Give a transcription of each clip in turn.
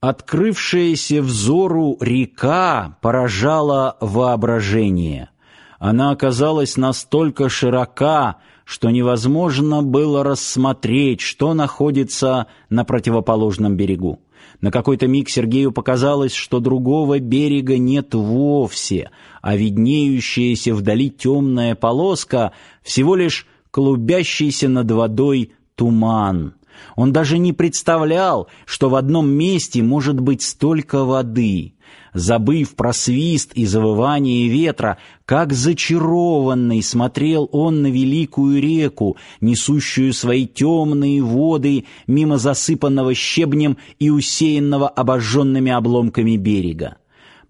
Открывшаяся взору река поражала воображение. Она оказалась настолько широка, что невозможно было рассмотреть, что находится на противоположном берегу. На какой-то миг Сергею показалось, что другого берега нет вовсе, а виднеющаяся вдали темная полоска всего лишь клубящийся над водой туман. Он даже не представлял, что в одном месте может быть столько воды. Забыв про свист и завывание ветра, как зачарованный смотрел он на великую реку, несущую свои темные воды мимо засыпанного щебнем и усеянного обожженными обломками берега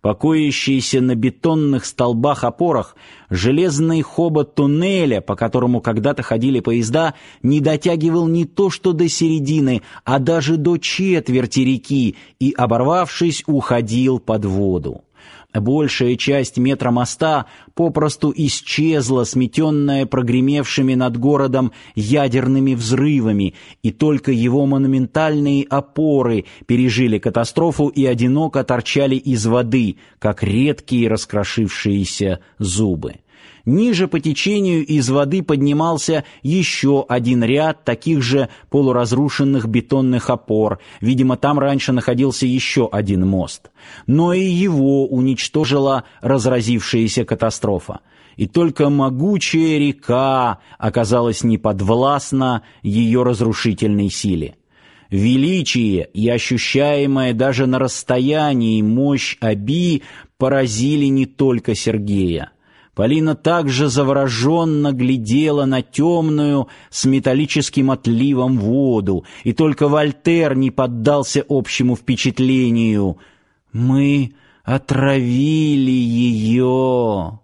покоящийся на бетонных столбах-опорах, железный хобот туннеля, по которому когда-то ходили поезда, не дотягивал не то что до середины, а даже до четверти реки и, оборвавшись, уходил под воду. Большая часть метра моста попросту исчезла, сметенная прогремевшими над городом ядерными взрывами, и только его монументальные опоры пережили катастрофу и одиноко торчали из воды, как редкие раскрошившиеся зубы. Ниже по течению из воды поднимался еще один ряд таких же полуразрушенных бетонных опор. Видимо, там раньше находился еще один мост. Но и его уничтожила разразившаяся катастрофа. И только могучая река оказалась неподвластна ее разрушительной силе. Величие и ощущаемая даже на расстоянии мощь Аби поразили не только Сергея. Полина также завороженно глядела на темную с металлическим отливом воду, и только Вольтер не поддался общему впечатлению. «Мы отравили ее!»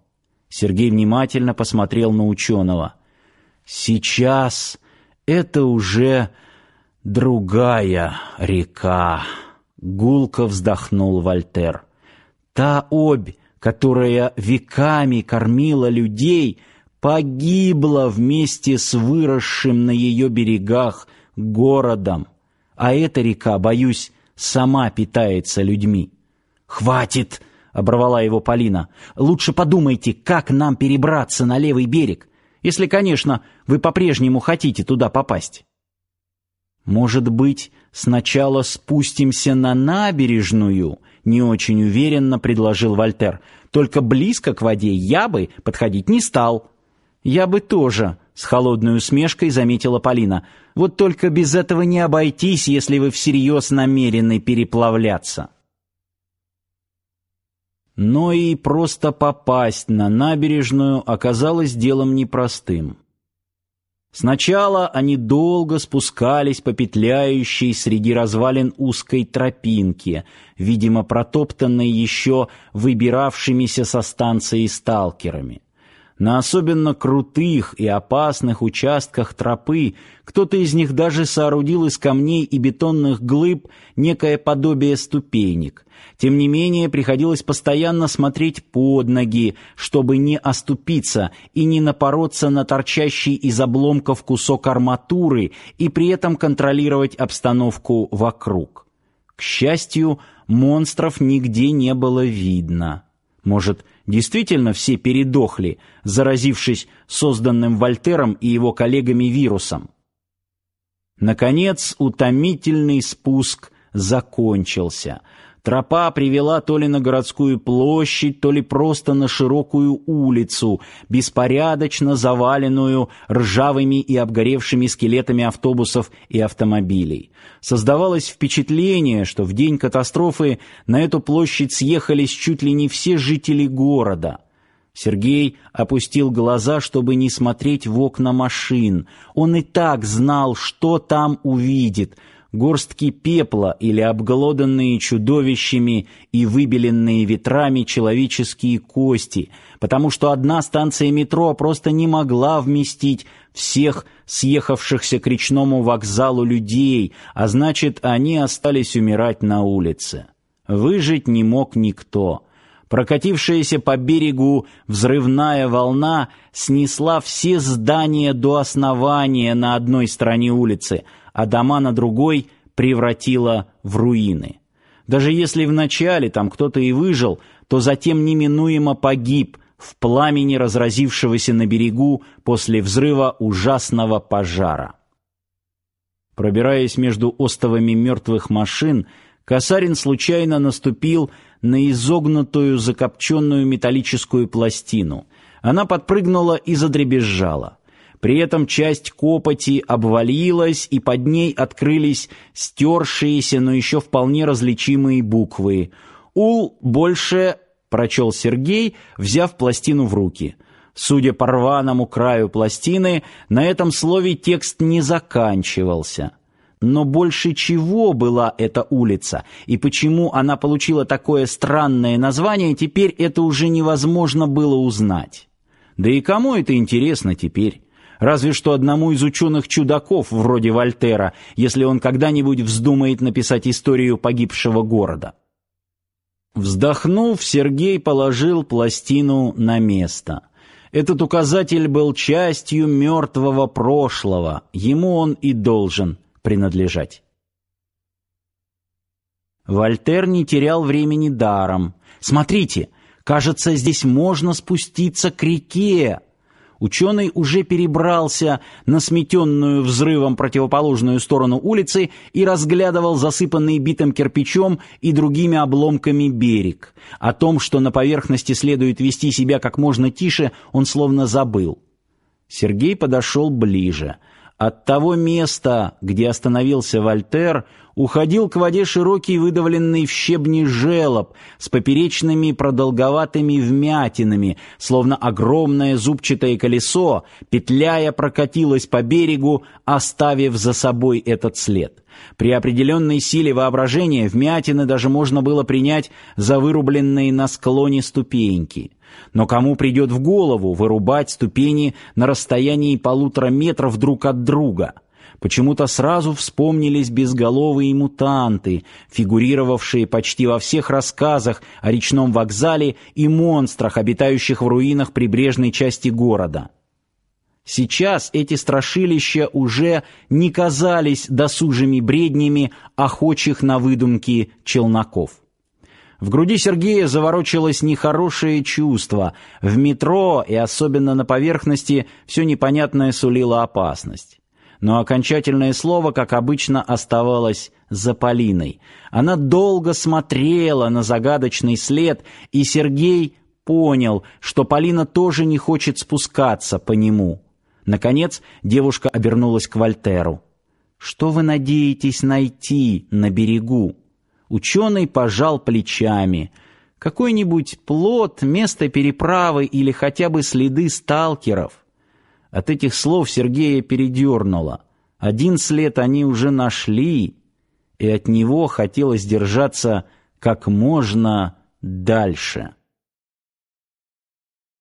Сергей внимательно посмотрел на ученого. «Сейчас это уже другая река», — гулко вздохнул Вольтер. «Та обь которая веками кормила людей, погибла вместе с выросшим на ее берегах городом. А эта река, боюсь, сама питается людьми. Хватит, оборвала его Полина. Лучше подумайте, как нам перебраться на левый берег, если, конечно, вы по-прежнему хотите туда попасть. Может быть, сначала спустимся на набережную не очень уверенно предложил Вольтер. Только близко к воде я бы подходить не стал. Я бы тоже, с холодной усмешкой заметила Полина. Вот только без этого не обойтись, если вы всерьез намерены переплавляться. Но и просто попасть на набережную оказалось делом непростым. Сначала они долго спускались по петляющей среди развалин узкой тропинке, видимо, протоптанной еще выбиравшимися со станции сталкерами. На особенно крутых и опасных участках тропы кто-то из них даже соорудил из камней и бетонных глыб некое подобие ступенек. Тем не менее, приходилось постоянно смотреть под ноги, чтобы не оступиться и не напороться на торчащий из обломков кусок арматуры и при этом контролировать обстановку вокруг. К счастью, монстров нигде не было видно. Может, действительно все передохли, заразившись созданным Вольтером и его коллегами вирусом. Наконец, утомительный спуск закончился. Тропа привела то ли на городскую площадь, то ли просто на широкую улицу, беспорядочно заваленную ржавыми и обгоревшими скелетами автобусов и автомобилей. Создавалось впечатление, что в день катастрофы на эту площадь съехались чуть ли не все жители города. Сергей опустил глаза, чтобы не смотреть в окна машин. Он и так знал, что там увидит — горстки пепла или обглоданные чудовищами и выбеленные ветрами человеческие кости, потому что одна станция метро просто не могла вместить всех съехавшихся к речному вокзалу людей, а значит, они остались умирать на улице. Выжить не мог никто. Прокатившаяся по берегу взрывная волна снесла все здания до основания на одной стороне улицы, а дома на другой превратила в руины. Даже если вначале там кто-то и выжил, то затем неминуемо погиб в пламени разразившегося на берегу после взрыва ужасного пожара. Пробираясь между остовами мертвых машин, Касарин случайно наступил на изогнутую закопченную металлическую пластину. Она подпрыгнула и задребезжала. При этом часть копоти обвалилась, и под ней открылись стершиеся, но еще вполне различимые буквы. «Ул больше», — прочел Сергей, взяв пластину в руки. Судя по рваному краю пластины, на этом слове текст не заканчивался. Но больше чего была эта улица, и почему она получила такое странное название, теперь это уже невозможно было узнать. Да и кому это интересно теперь? Разве что одному из ученых-чудаков вроде Вольтера, если он когда-нибудь вздумает написать историю погибшего города. Вздохнув, Сергей положил пластину на место. Этот указатель был частью мертвого прошлого, ему он и должен принадлежать. Вольтер не терял времени даром. «Смотрите, кажется, здесь можно спуститься к реке!» Ученый уже перебрался на сметенную взрывом противоположную сторону улицы и разглядывал засыпанный битым кирпичом и другими обломками берег. О том, что на поверхности следует вести себя как можно тише, он словно забыл. Сергей подошел ближе — от того места, где остановился Вольтер, уходил к воде широкий выдавленный в щебни желоб с поперечными продолговатыми вмятинами, словно огромное зубчатое колесо, петляя прокатилось по берегу, оставив за собой этот след. При определенной силе воображения вмятины даже можно было принять за вырубленные на склоне ступеньки. Но кому придет в голову вырубать ступени на расстоянии полутора метров друг от друга? Почему-то сразу вспомнились безголовые мутанты, фигурировавшие почти во всех рассказах о речном вокзале и монстрах, обитающих в руинах прибрежной части города. Сейчас эти страшилища уже не казались досужими бреднями охочих на выдумки челноков. В груди Сергея заворочилось нехорошее чувство. В метро и особенно на поверхности все непонятное сулило опасность. Но окончательное слово, как обычно, оставалось за Полиной. Она долго смотрела на загадочный след, и Сергей понял, что Полина тоже не хочет спускаться по нему. Наконец девушка обернулась к Вольтеру. «Что вы надеетесь найти на берегу?» Ученый пожал плечами. «Какой-нибудь плод, место переправы или хотя бы следы сталкеров». От этих слов Сергея передернуло. Один след они уже нашли, и от него хотелось держаться как можно дальше.